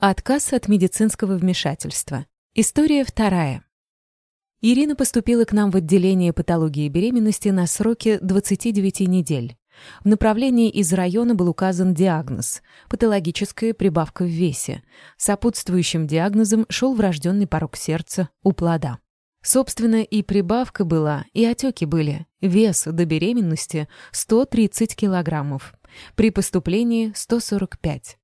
Отказ от медицинского вмешательства. История вторая. Ирина поступила к нам в отделение патологии беременности на сроке 29 недель. В направлении из района был указан диагноз – патологическая прибавка в весе. Сопутствующим диагнозом шел врожденный порог сердца у плода. Собственно, и прибавка была, и отеки были. Вес до беременности – 130 килограммов. При поступлении – 145.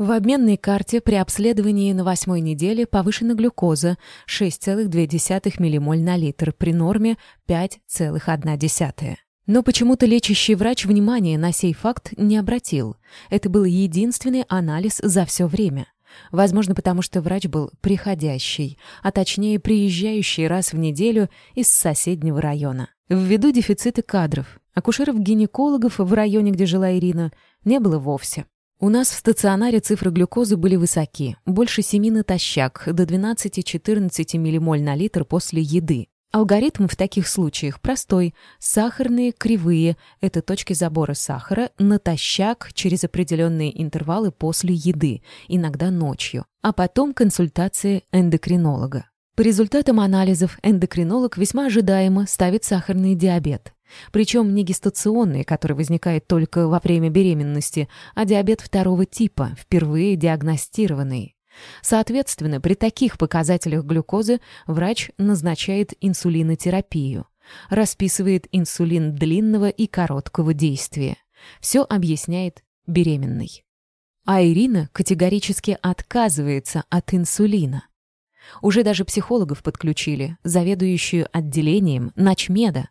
В обменной карте при обследовании на восьмой неделе повышена глюкоза 6,2 ммоль на литр при норме 5,1. Но почему-то лечащий врач внимания на сей факт не обратил. Это был единственный анализ за все время. Возможно, потому что врач был приходящий, а точнее приезжающий раз в неделю из соседнего района. Ввиду дефицита кадров, акушеров-гинекологов в районе, где жила Ирина, не было вовсе. У нас в стационаре цифры глюкозы были высоки, больше 7 натощак, до 12-14 ммоль на литр после еды. Алгоритм в таких случаях простой. Сахарные кривые – это точки забора сахара натощак через определенные интервалы после еды, иногда ночью, а потом консультация эндокринолога. По результатам анализов эндокринолог весьма ожидаемо ставит сахарный диабет. Причем не гестационный, который возникает только во время беременности, а диабет второго типа, впервые диагностированный. Соответственно, при таких показателях глюкозы врач назначает инсулинотерапию, расписывает инсулин длинного и короткого действия. Все объясняет беременной. А Ирина категорически отказывается от инсулина. Уже даже психологов подключили, заведующую отделением начмеда.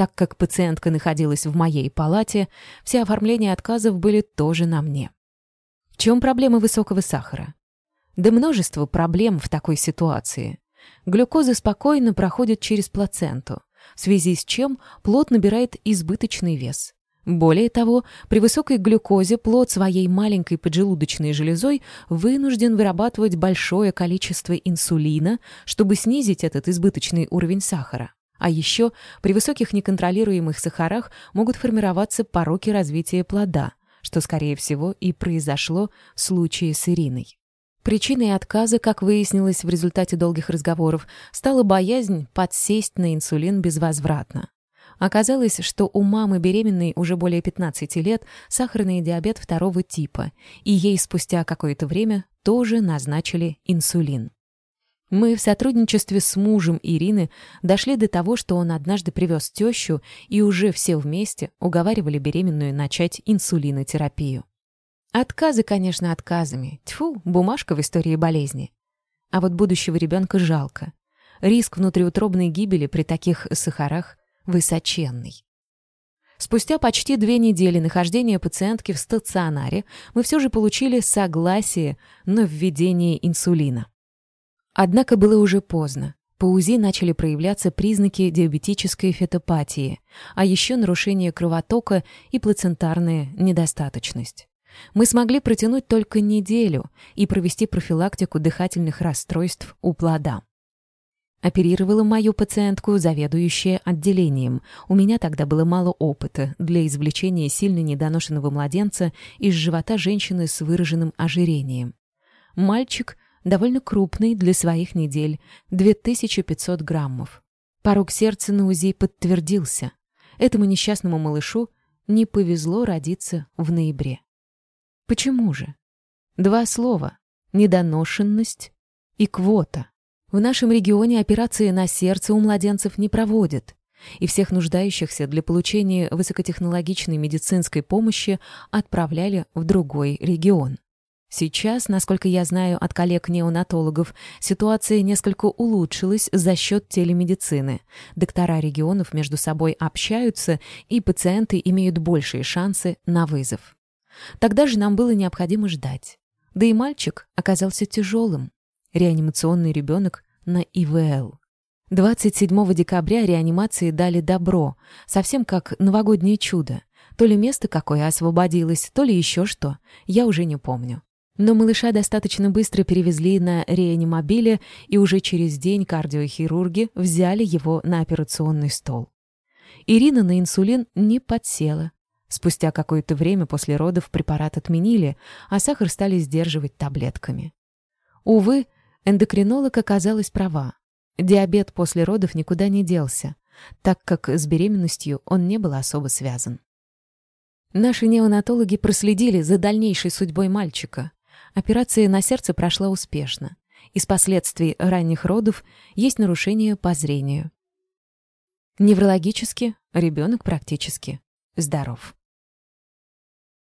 Так как пациентка находилась в моей палате, все оформления отказов были тоже на мне. В чем проблема высокого сахара? Да множество проблем в такой ситуации. Глюкоза спокойно проходит через плаценту, в связи с чем плод набирает избыточный вес. Более того, при высокой глюкозе плод своей маленькой поджелудочной железой вынужден вырабатывать большое количество инсулина, чтобы снизить этот избыточный уровень сахара. А еще при высоких неконтролируемых сахарах могут формироваться пороки развития плода, что, скорее всего, и произошло в случае с Ириной. Причиной отказа, как выяснилось в результате долгих разговоров, стала боязнь подсесть на инсулин безвозвратно. Оказалось, что у мамы беременной уже более 15 лет сахарный диабет второго типа, и ей спустя какое-то время тоже назначили инсулин. Мы в сотрудничестве с мужем Ирины дошли до того, что он однажды привез тещу, и уже все вместе уговаривали беременную начать инсулинотерапию. Отказы, конечно, отказами. Тьфу, бумажка в истории болезни. А вот будущего ребенка жалко. Риск внутриутробной гибели при таких сахарах высоченный. Спустя почти две недели нахождения пациентки в стационаре мы все же получили согласие на введение инсулина. Однако было уже поздно. По УЗИ начали проявляться признаки диабетической фетопатии, а еще нарушение кровотока и плацентарная недостаточность. Мы смогли протянуть только неделю и провести профилактику дыхательных расстройств у плода. Оперировала мою пациентку заведующая отделением. У меня тогда было мало опыта для извлечения сильно недоношенного младенца из живота женщины с выраженным ожирением. Мальчик довольно крупный для своих недель, 2500 граммов. Порог сердца на УЗИ подтвердился. Этому несчастному малышу не повезло родиться в ноябре. Почему же? Два слова – недоношенность и квота. В нашем регионе операции на сердце у младенцев не проводят, и всех нуждающихся для получения высокотехнологичной медицинской помощи отправляли в другой регион. Сейчас, насколько я знаю от коллег-неонатологов, ситуация несколько улучшилась за счет телемедицины. Доктора регионов между собой общаются, и пациенты имеют большие шансы на вызов. Тогда же нам было необходимо ждать. Да и мальчик оказался тяжелым. Реанимационный ребенок на ИВЛ. 27 декабря реанимации дали добро, совсем как новогоднее чудо. То ли место какое освободилось, то ли еще что, я уже не помню. Но малыша достаточно быстро перевезли на реанимобиле, и уже через день кардиохирурги взяли его на операционный стол. Ирина на инсулин не подсела. Спустя какое-то время после родов препарат отменили, а сахар стали сдерживать таблетками. Увы, эндокринолог оказалась права. Диабет после родов никуда не делся, так как с беременностью он не был особо связан. Наши неонатологи проследили за дальнейшей судьбой мальчика. Операция на сердце прошла успешно. Из последствий ранних родов есть нарушение по зрению. Неврологически ребенок практически здоров.